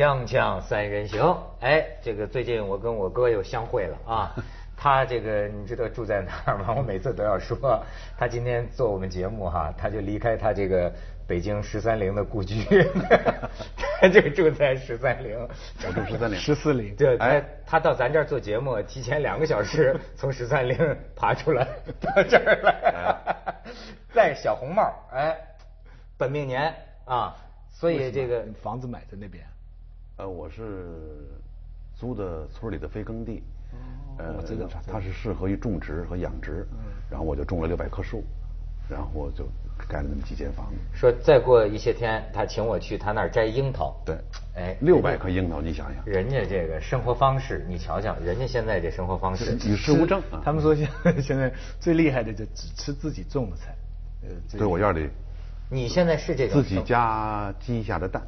锵锵三人行，哎，这个最近我跟我哥又相会了啊。他这个你知道住在哪儿吗？我每次都要说，他今天做我们节目哈，他就离开他这个北京十三陵的故居，他就住在十三陵。十三陵。十四陵。对，哎他到咱这儿做节目，提前两个小时从十三陵爬出来到这儿来，戴小红帽，哎，本命年啊，所以这个房子买在那边。呃，我是租的村里的非耕地。呃，这个它是适合于种植和养殖，然后我就种了六百棵树，然后我就盖了那么几间房子。说再过一些天，他请我去他那儿摘樱桃。对，哎，六百棵樱桃，你想想，人家这个生活方式，你瞧瞧，人家现在这生活方式与世无争。他们说现现在最厉害的就只吃自己种的菜。呃，对我院里，你现在是这种自己家鸡下的蛋。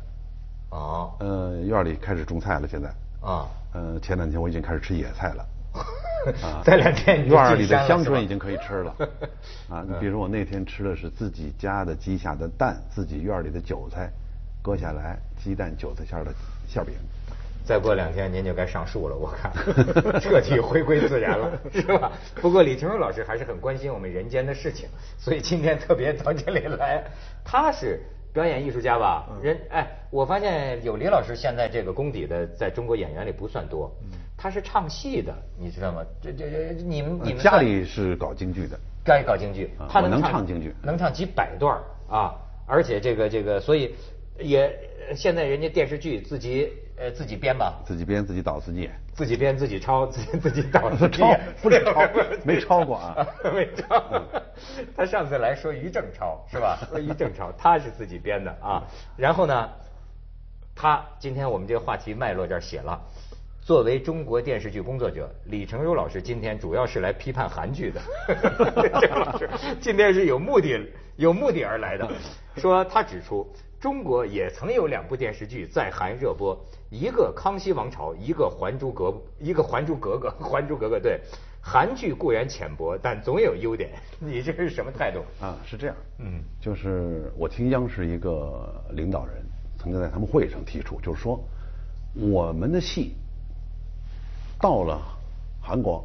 哦。呃，院里开始种菜了，现在。啊。呃，前两天我已经开始吃野菜了。啊，再两天院里的香椿已经可以吃了。啊，你比如我那天吃的是自己家的鸡下的蛋，自己院里的韭菜割下来，鸡蛋韭菜馅的馅饼。再过两天您就该上树了，我看 彻底回归自然了，是吧？不过李成儒老师还是很关心我们人间的事情，所以今天特别到这里来。他是表演艺术家吧？人哎，我发现有李老师现在这个功底的，在中国演员里不算多。他是唱戏的，你知道吗？这这这，你们你们家里是搞京剧的，该搞京剧，他能唱京剧，能唱几百段啊！而且这个这个，所以也现在人家电视剧自己呃自己编吧，自己编自己导自己演，自己编自己抄自己自己导自己 演，不是抄 没抄过啊，没抄。他上次来说于正抄是吧？说于正抄，他是自己编的啊。然后呢，他今天我们这个话题脉络这儿写了。作为中国电视剧工作者，李成儒老师今天主要是来批判韩剧的。这个老师今天是有目的、有目的而来的。说他指出，中国也曾有两部电视剧在韩热播，一个《康熙王朝》，一个《还珠格》，一个《还珠格格》。《还珠格格》对，韩剧固然浅薄，但总有优点。你这是什么态度？啊，是这样。嗯，就是我听央视一个领导人曾经在他们会上提出，就是说我们的戏。到了韩国，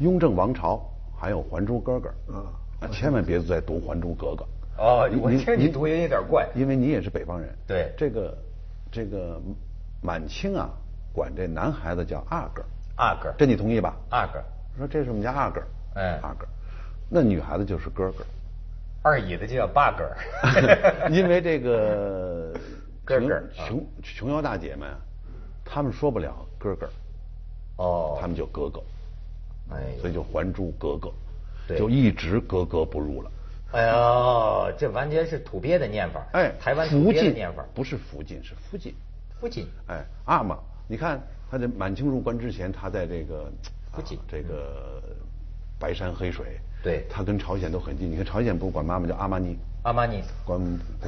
《雍正王朝》还有《还珠格格》，啊，千万别再读《还珠格格》。哦，我听你读音有点怪，因为你也是北方人。对，这个这个满清啊，管这男孩子叫阿哥。阿哥，这你同意吧？阿哥，说这是我们家阿哥。哎，阿哥，那女孩子就是哥哥。二姨的就叫八哥。因为这个 哥哥琼琼瑶大姐们，他们说不了哥哥。哦，他们就哥哥，哎，所以就《还珠格格》，就一直格格不入了。哎呦，这完全是土鳖的念法。哎，台湾土鳖的念法不是福晋，是福晋。福晋。哎，阿玛，你看他在满清入关之前，他在这个福晋这个白山黑水，对，他跟朝鲜都很近。你看朝鲜不管妈妈叫阿玛尼，阿玛尼，管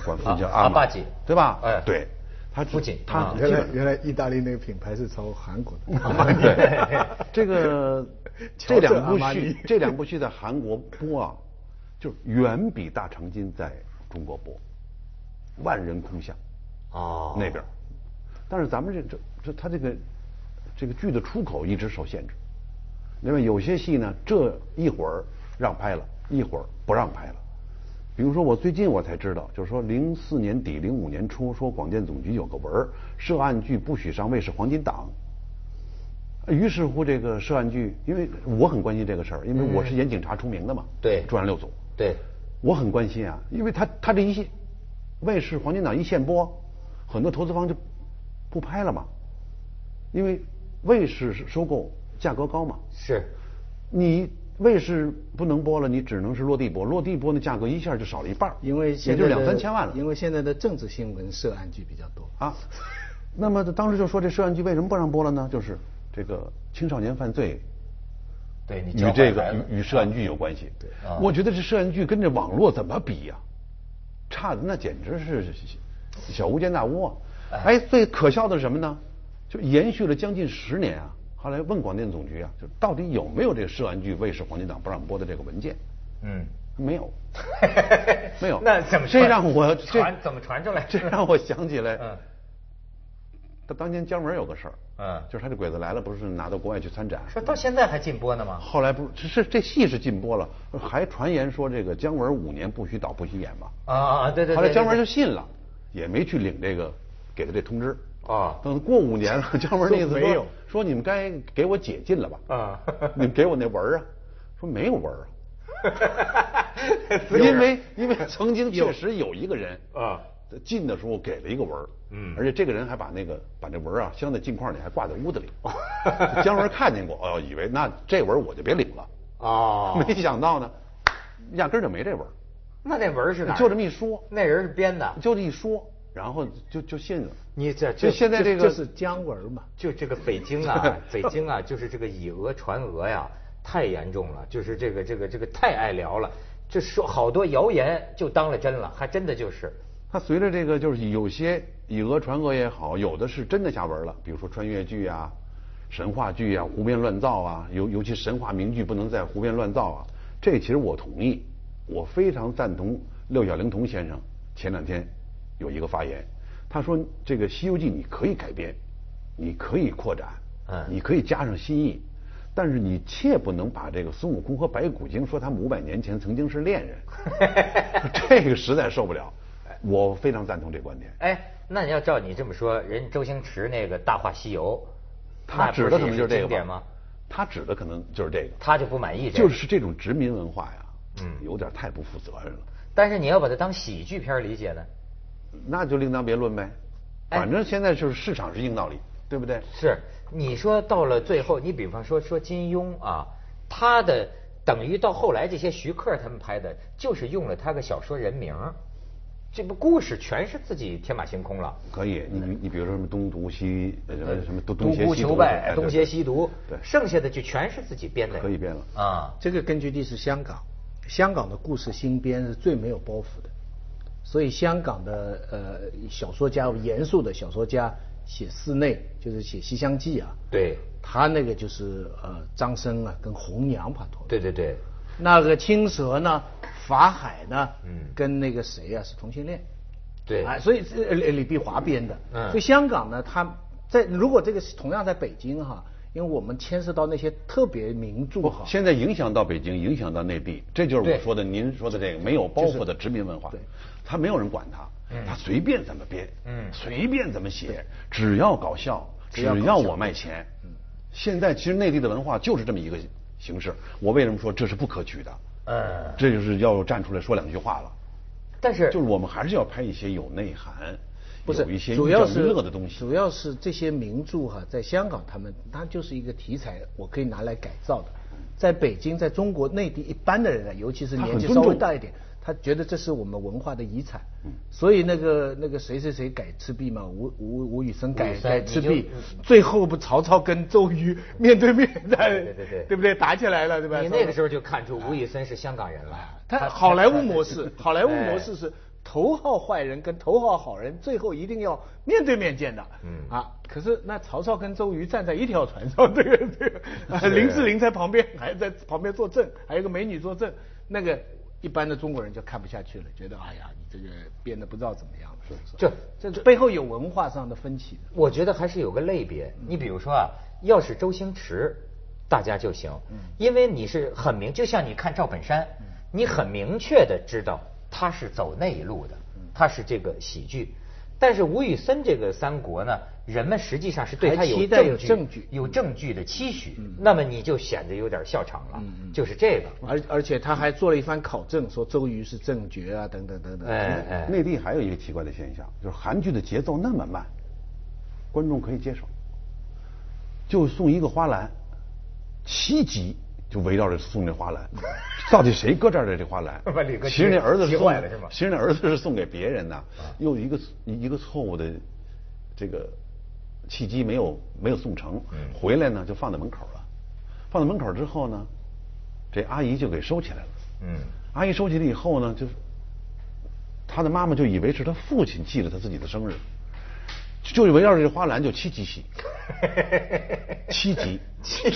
管父亲叫阿巴吉，对吧？哎，对。他父亲，他原来原来意大利那个品牌是从韩国的。对，这个 这两部戏，这两部戏在韩国播啊，就远比《大长今》在中国播，万人空巷。哦。那边，但是咱们这这这他这个这个剧的出口一直受限制，另外有些戏呢，这一会儿让拍了，一会儿不让拍了。比如说，我最近我才知道，就是说，零四年底、零五年初，说广电总局有个文儿，涉案剧不许上卫视黄金档。于是乎，这个涉案剧，因为我很关心这个事儿，因为我是演警察出名的嘛。对。专案六组。对。我很关心啊，因为他他这一线卫视黄金档一线播，很多投资方就不拍了嘛，因为卫视收购价格高嘛。是。你。卫视不能播了，你只能是落地播。落地播那价格一下就少了一半，因为也就两三千万了。因为现在的政治新闻涉案剧比较多啊。那么当时就说这涉案剧为什么不让播了呢？就是这个青少年犯罪，对，与这个与与涉案剧有关系。对，我觉得这涉案剧跟这网络怎么比呀？差的那简直是小巫见大巫啊！哎，最可笑的是什么呢？就延续了将近十年啊。后来问广电总局啊，就到底有没有这个涉案剧卫视黄金档不让播的这个文件？嗯，没有，没有。那怎么这让我传怎么传出来？这让我想起来，嗯，他当年姜文有个事儿，嗯就是他这鬼子来了，不是拿到国外去参展，说到现在还禁播呢吗？后来不是是这戏是禁播了，还传言说这个姜文五年不许导不许演嘛。啊啊，对对对。后来姜文就信了，也没去领这个给他这通知。啊等过五年了，姜文那意思说说没有说你们该给我解禁了吧？啊你们给我那文儿啊？说没有文儿啊。因为因为曾经确实有一个人啊进的时候给了一个文儿，嗯而且这个人还把那个把那文啊镶在镜框里，还挂在屋子里。姜文看见过，哦，以为那这文我就别领了。哦，没想到呢，压根儿就没这文，那那文是哪儿？就这么一说，那人是编的。就这一说，然后就就信了。你这就现在这个就是姜文嘛。就这个北京啊，北京啊，就是这个以讹传讹呀，太严重了。就是这个这个这个太爱聊了，这说好多谣言就当了真了，还真的就是。它随着这个就是有些以讹传讹也好，有的是真的下文了，比如说穿越剧啊、神话剧啊、胡编乱造啊，尤尤其神话名句不能再胡编乱造啊。这其实我同意，我非常赞同六小龄童先生前两天有一个发言，他说这个《西游记》你可以改编，你可以扩展，嗯你可以加上新意。但是你切不能把这个孙悟空和白骨精说他们五百年前曾经是恋人，这个实在受不了。我非常赞同这观点。哎，那你要照你这么说，人周星驰那个《大话西游》，他指的可能就是这个吧经典吗？？他指的可能就是这个，他就不满意这个。就是这种殖民文化呀，嗯有点太不负责任了。但是你要把它当喜剧片理解呢？那就另当别论呗。哎反正现在就是市场是硬道理，对不对？是，你说到了最后，你比方说说金庸啊，他的等于到后来这些徐克他们拍的，就是用了他个小说人名儿，这个故事全是自己天马行空了。可以，你你你比如说什么东毒西呃什么什么东独东邪西毒求败，东邪西毒，对，剩下的就全是自己编的。可以编了。啊，这个根据地是香港，香港的故事新编是最没有包袱的，所以香港的呃小说家严肃的小说家写寺内就是写《西厢记》啊，对，他那个就是呃张生啊跟红娘拍拖，对对对，那个青蛇呢，法海呢，嗯。跟那个谁啊是同性恋，对。啊，所以是呃李李碧华编的，嗯。所以香港呢，他在如果这个是同样在北京哈，因为我们牵涉到那些特别名著不哈，，现在影响到北京，影响到内地，这就是我说的，您说的这个没有包袱的殖民文化。对，他没有人管他，他随便怎么编，嗯。随便怎么写，只要搞笑，只要我卖钱。嗯。现在其实内地的文化就是这么一个形式，我为什么说这是不可取的？嗯，这就是要站出来说两句话了。但是就是我们还是要拍一些有内涵，不是有一些主要是乐的东西。主要是这些名著哈，在香港他们它就是一个题材，我可以拿来改造的。在北京，在中国内地一般的人啊，尤其是年纪稍微大一点，他觉得这是我们文化的遗产。嗯所以那个那个谁谁谁改赤壁嘛，吴吴吴宇森改改赤壁，最后不曹操跟周瑜 面对面在对对对对不对打起来了对吧？你那个时候就看出吴宇森是香港人了。他好莱坞模式，好莱坞模式是头号坏人跟头号好人最后一定要面对面见的。嗯啊，可是那曹操跟周瑜站在一条船上，这个这个，啊林志玲在旁边还在旁边作证，还有个美女作证，那个一般的中国人就看不下去了，觉得哎呀，你这个编的不知道怎么样了。这这背后有文化上的分歧的。我觉得还是有个类别。你比如说啊，要是周星驰，大家就行，因为你是很明，就像你看赵本山，你很明确的知道他是走那一路的，他是这个喜剧。但是吴宇森这个三国呢，人们实际上是对他有还期待有证据、有证据的期许，那么你就显得有点笑场了，就是这个。而而且他还做了一番考证，说周瑜是正觉啊，等等等等。哎哎，内地还有一个奇怪的现象，就是韩剧的节奏那么慢，观众可以接受，就送一个花篮，七集就围绕着送这花篮，到底谁搁这儿的这花篮 其实那儿子是送其实那儿子是送给别人的，又一个一个错误的这个契机没有没有送成，回来呢就放在门口了，放在门口之后呢，这阿姨就给收起来了。嗯，阿姨收起来以后呢，就是他的妈妈就以为是他父亲记了他自己的生日，就围绕着这花篮就七级戏，七级，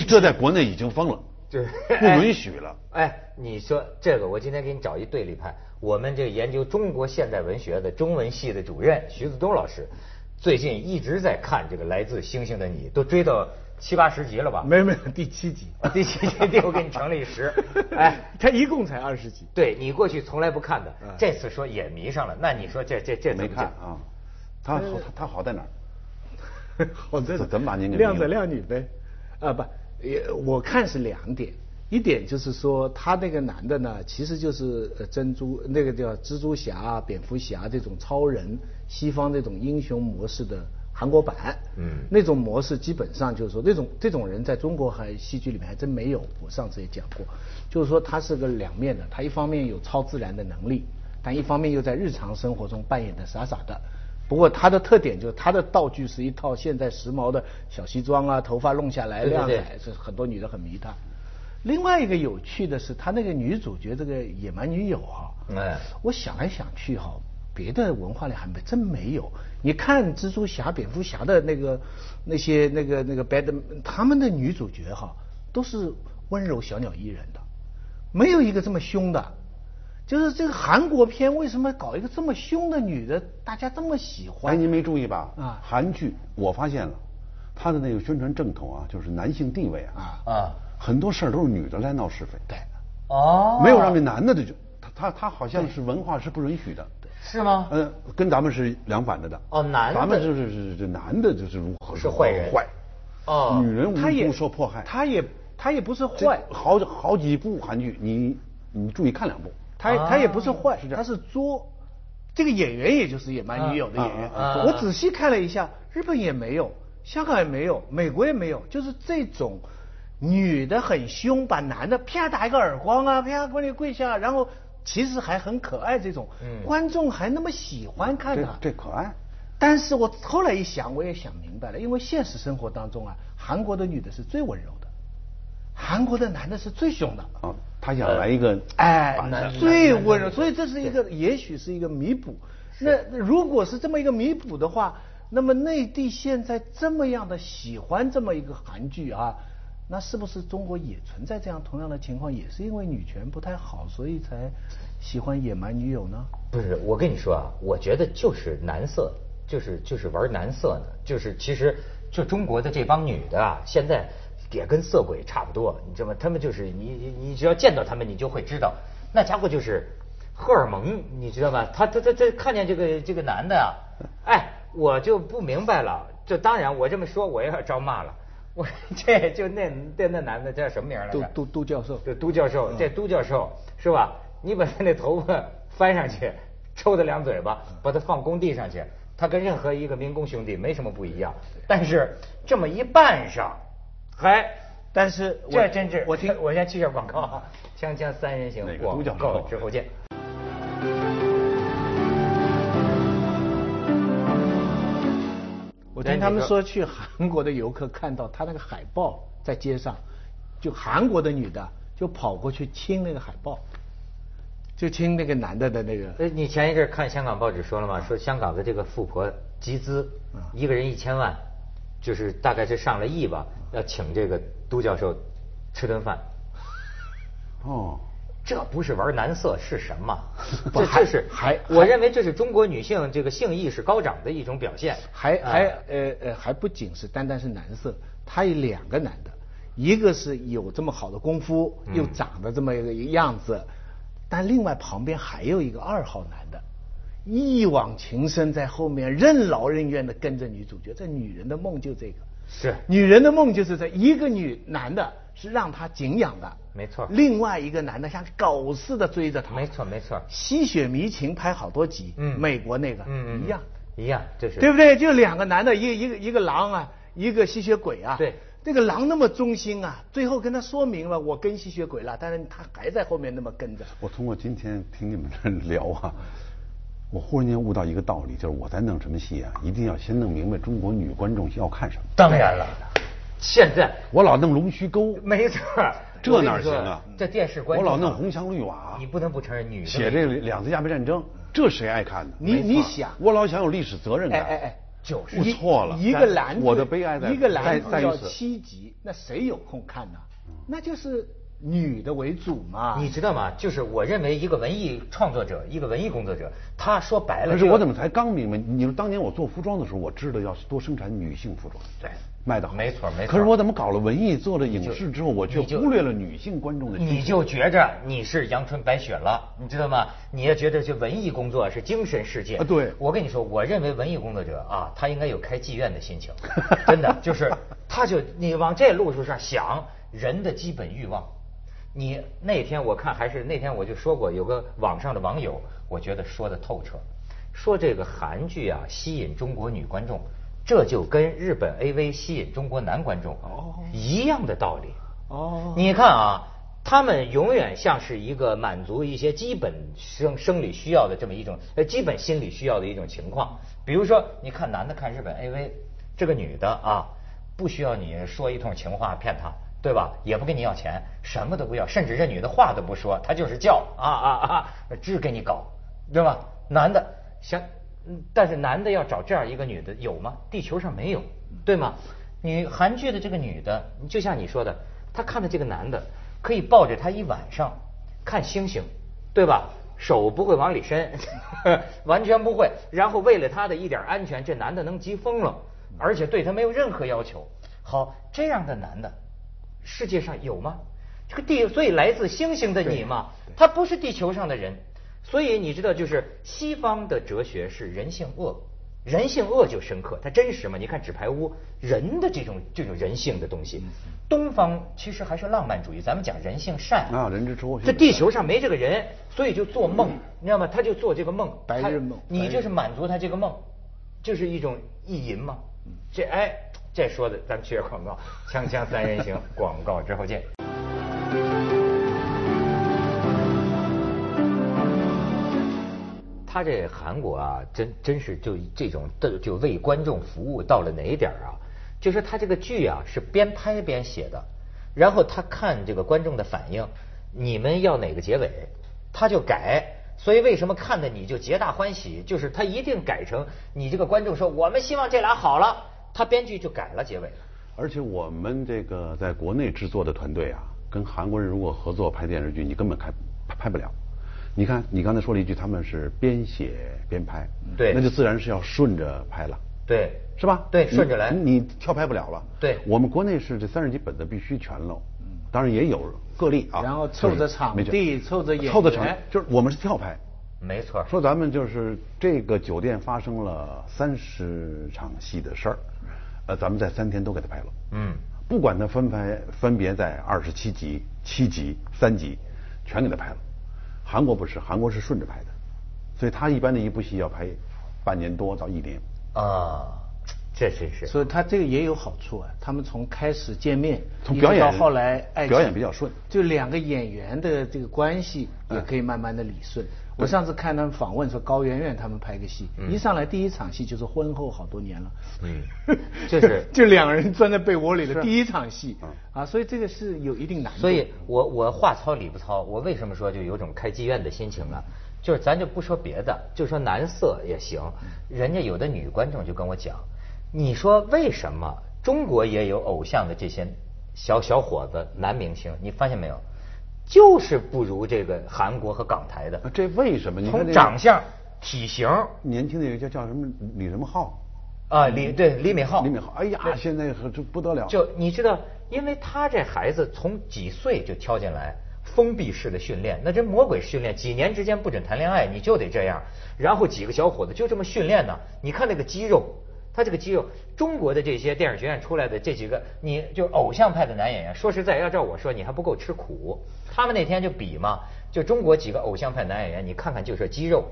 这在国内已经疯了，就是不允许了。哎，你说这个，我今天给你找一对立派。我们这个研究中国现代文学的中文系的主任徐子东老师，最近一直在看这个《来自星星的你》，都追到七八十集了吧？没有没有，第七集，第七集我给你乘了一十。哎，他一共才二十集。对你过去从来不看的，这次说也迷上了，那你说这这这没看啊？他好他好在哪儿？好在怎么把您给靓仔靓女呗？啊不，也我看是两点，一点就是说他那个男的呢，其实就是珍珠那个叫蜘蛛侠、蝙蝠侠这种超人，西方那种英雄模式的韩国版。嗯。那种模式基本上就是说，那种这种人在中国还戏剧里面还真没有。我上次也讲过，就是说他是个两面的，他一方面有超自然的能力，但一方面又在日常生活中扮演的傻傻的。不过他的特点就是他的道具是一套现在时髦的小西装啊，头发弄下来亮彩，是很多女的很迷他。另外一个有趣的是，他那个女主角这个野蛮女友哈，哎，我想来想去哈，别的文化里还没真没有。你看蜘蛛侠、蝙蝠侠的那个那些那个那个 bad，他们的女主角哈都是温柔小鸟依人的，没有一个这么凶的。就是这个韩国片为什么搞一个这么凶的女的，大家这么喜欢？哎，您没注意吧？啊，韩剧我发现了，他的那个宣传正统啊，就是男性地位啊啊，很多事儿都是女的来闹是非。对，哦，没有让那男的的就他他他好像是文化是不允许的。是吗？嗯，跟咱们是两反着的。哦，男的，咱们就是是这男的就是如何是坏人坏。哦，女人无辜受迫害。他也他也不是坏。好好几部韩剧，你你注意看两部。他他也不是坏，他是作。这个演员也就是野蛮女友的演员。我仔细看了一下，日本也没有，香港也没有，美国也没有，就是这种女的很凶，把男的啪打一个耳光啊，啪把你跪下，然后其实还很可爱这种，观众还那么喜欢看他。对可爱。但是我后来一想，我也想明白了，因为现实生活当中啊，韩国的女的是最温柔的，韩国的男的是最凶的。他想来一个哎，最温柔，所以这是一个，也许是一个弥补。那如果是这么一个弥补的话，那么内地现在这么样的喜欢这么一个韩剧啊，那是不是中国也存在这样同样的情况？也是因为女权不太好，所以才喜欢野蛮女友呢？不是，我跟你说啊，我觉得就是男色，就是就是玩男色呢，就是其实就中国的这帮女的啊，现在。也跟色鬼差不多，你知道吗？他们就是你，你只要见到他们，你就会知道，那家伙就是荷尔蒙，你知道吗？他他他他看见这个这个男的啊，哎，我就不明白了。这当然，我这么说我要招骂了。我这就那那那男的叫什么名来着？都都都教授。这都教授，这都教授是吧？你把他那头发翻上去，抽他两嘴巴，把他放工地上去，他跟任何一个民工兄弟没什么不一样。但是这么一扮上。哎，但是这真是我听，我先去下广告，锵锵三人行，广告之后见。我听他们说，去韩国的游客看到他那个海报在街上，就韩国的女的就跑过去亲那个海报，就亲那个男的的那个。哎，你前一阵看香港报纸说了吗？说香港的这个富婆集资，一个人一千万。就是大概是上了亿吧，要请这个都教授吃顿饭。哦，这不是玩男色是什么？这这是还我认为这是中国女性这个性意识高涨的一种表现。还还呃呃还不仅是单单是男色，他有两个男的，一个是有这么好的功夫，又长得这么一个样子，但另外旁边还有一个二号男的。一往情深，在后面任劳任怨的跟着女主角。这女人的梦就这个，是女人的梦就是这一个女男的，是让她敬仰的，没错。另外一个男的像狗似的追着她，没错没错。吸血迷情拍好多集，嗯，美国那个，嗯嗯，一样一样，就是对不对？就两个男的，一个一个一个狼啊，一个吸血鬼啊，对，这个狼那么忠心啊，最后跟他说明了我跟吸血鬼了，但是他还在后面那么跟着。我通过今天听你们这聊啊。我忽然间悟到一个道理，就是我在弄什么戏啊，一定要先弄明白中国女观众要看什么。当然了，现在我老弄龙须沟，没错，这哪行啊？这电视观众，我老弄红墙绿瓦，你不能不承认女写这两次鸦片战争，这谁爱看呢？你你想，我老想有历史责任感。哎哎哎，就是我错了，一个男我的悲哀在一个男要七集，那谁有空看呢？那就是女的为主嘛。你知道吗？就是我认为一个文艺创作者，一个文艺工作者，他说白了，可是我怎么才刚明白？你说当年我做服装的时候，我知道要多生产女性服装。对。卖的好，没错没错。可是我怎么搞了文艺，做了影视之后，我却忽略了女性观众的。你就觉着你是阳春白雪了，你知道吗？你也觉得这文艺工作是精神世界啊？对。我跟你说，我认为文艺工作者啊，他应该有开妓院的心情，真的就是，他就你往这路数上想，人的基本欲望。你那天我看还是那天我就说过，有个网上的网友，我觉得说的透彻，说这个韩剧啊吸引中国女观众。这就跟日本 AV 吸引中国男观众一样的道理。哦，你看啊，他们永远像是一个满足一些基本生生理需要的这么一种呃基本心理需要的一种情况。比如说，你看男的看日本 AV，这个女的啊，不需要你说一通情话骗他，对吧？也不跟你要钱，什么都不要，甚至这女的话都不说，她就是叫啊啊啊，只给你搞，对吧？男的像。嗯，但是男的要找这样一个女的有吗？地球上没有，对吗？你韩剧的这个女的，就像你说的，她看的这个男的可以抱着他一晚上看星星，对吧？手不会往里伸，完全不会。然后为了他的一点安全，这男的能急疯了，而且对他没有任何要求。好，这样的男的世界上有吗？这个地，所以来自星星的你嘛，他不是地球上的人。所以你知道，就是西方的哲学是人性恶，人性恶就深刻，它真实嘛？你看《纸牌屋》，人的这种这种人性的东西，东方其实还是浪漫主义，咱们讲人性善啊，人之初。这地球上没这个人，所以就做梦，你知道吗？他就做这个梦，白日梦，你就是满足他这个梦，就是一种意淫嘛。这哎，这说的，咱们去下广告，锵锵三人行，广告之后见。他这韩国啊，真真是就这种的，就为观众服务到了哪一点啊？就是他这个剧啊是边拍边写的，然后他看这个观众的反应，你们要哪个结尾，他就改。所以为什么看的你就皆大欢喜？就是他一定改成你这个观众说我们希望这俩好了，他编剧就改了结尾了。而且我们这个在国内制作的团队啊，跟韩国人如果合作拍电视剧，你根本拍拍不了。你看，你刚才说了一句，他们是边写边拍，对，那就自然是要顺着拍了，对，是吧？对，顺着来，你跳拍不了了。对，我们国内是这三十集本子必须全漏，当然也有个例啊。然后凑着场地，凑着演凑着场，就是我们是跳拍，没错。说咱们就是这个酒店发生了三十场戏的事儿，呃，咱们在三天都给他拍了。嗯，不管他分拍分别在二十七集、七集、三集，全给他拍了。韩国不是，韩国是顺着拍的，所以他一般的一部戏要拍半年多到一年。啊，这真是。所以他这个也有好处啊，他们从开始见面，从表演到后来表演比较顺，就两个演员的这个关系也可以慢慢的理顺。我上次看他们访问说，高圆圆他们拍个戏，一上来第一场戏就是婚后好多年了，嗯，就是就两个人钻在被窝里的第一场戏，啊，所以这个是有一定难度。所以我我话糙理不糙，我为什么说就有种开妓院的心情呢？就是咱就不说别的，就说男色也行，人家有的女观众就跟我讲，你说为什么中国也有偶像的这些小小伙子男明星，你发现没有？就是不如这个韩国和港台的，这为什么？从长相、体型，年轻的一个叫叫什么李什么浩，啊李对李敏镐，李敏镐，哎呀，现在可就不得了。就你知道，因为他这孩子从几岁就挑进来，封闭式的训练，那这魔鬼训练，几年之间不准谈恋爱，你就得这样。然后几个小伙子就这么训练呢，你看那个肌肉。他这个肌肉，中国的这些电影学院出来的这几个，你就偶像派的男演员，说实在，要照我说，你还不够吃苦。他们那天就比嘛，就中国几个偶像派男演员，你看看就说肌肉，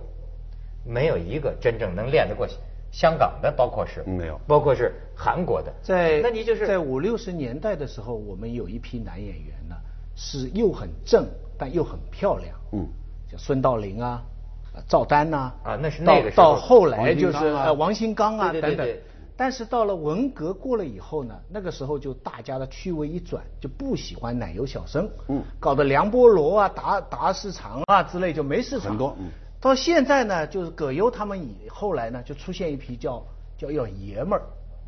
没有一个真正能练得过香港的，包括是没有，包括是韩国的。在那你就是在五六十年代的时候，我们有一批男演员呢，是又很正，但又很漂亮。嗯，像孙道临啊。赵丹呐，啊，那是那个到后来就是呃王新刚啊等等，但是到了文革过了以后呢，那个时候就大家的趣味一转，就不喜欢奶油小生，嗯，搞得梁波罗啊、达达市场啊之类就没市场。很多，嗯。到现在呢，就是葛优他们以后来呢，就出现一批叫叫要爷们儿，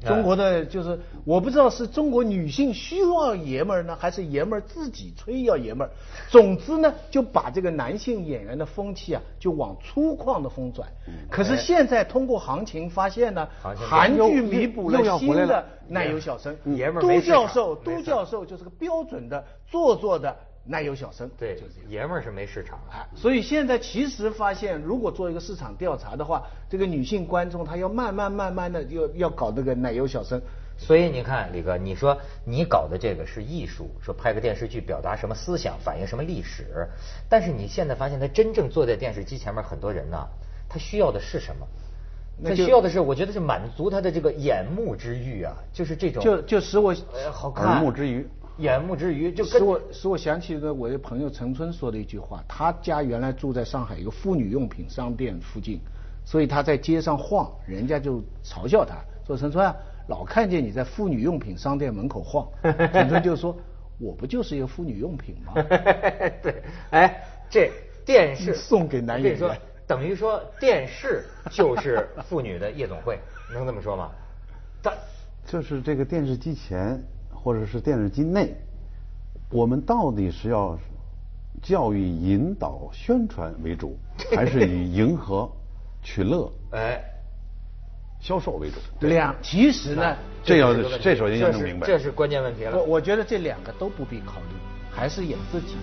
中国的就是我不知道是中国女性需要爷们儿呢，还是爷们儿自己吹要爷们儿。总之呢，就把这个男性演员的风气啊，就往粗犷的风转。可是现在通过行情发现呢，韩剧弥补了新的奶油小生。爷们儿都教授，都教授就是个标准的做作的。奶油小生，对，爷们儿是没市场啊。所以现在其实发现，如果做一个市场调查的话，这个女性观众她要慢慢慢慢的要要搞这个奶油小生。所以你看，李哥，你说你搞的这个是艺术，说拍个电视剧表达什么思想，反映什么历史，但是你现在发现，他真正坐在电视机前面，很多人呢，他需要的是什么？他需要的是，我觉得是满足他的这个眼目之欲啊，就是这种，就就使我好看，耳目之欲。眼目之余，就使我使我想起个我的朋友陈春说的一句话。他家原来住在上海一个妇女用品商店附近，所以他在街上晃，人家就嘲笑他，说陈春啊，老看见你在妇女用品商店门口晃。陈春就说，我不就是一个妇女用品吗？对，哎，这电视送给男演员，等于说电视就是妇女的夜总会，能这么说吗？他 就是这个电视机前。或者是电视机内，我们到底是要教育、引导、宣传为主，还是以 迎合、取乐、哎销售为主？两其实呢，这要这首先要弄明白，这是关键问题了。我我觉得这两个都不必考虑，还是演自己。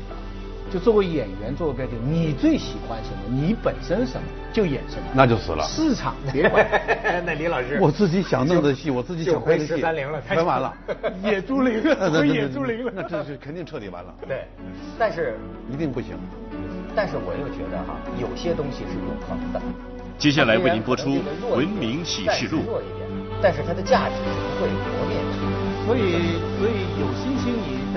就作为演员，作为编剧，你最喜欢什么？你本身什么就演什么，那就死了。市场别管。那李老师，我自己想弄的戏，我自己想拍的戏，拍完了，野猪林了，野猪林了，那这是肯定彻底完了。对，但是一定不行。但是我又觉得哈，有些东西是永恒的。接下来为您播出《文明启示录》。弱一点，但是它的价值是不会磨灭的。所以，所以有心心你。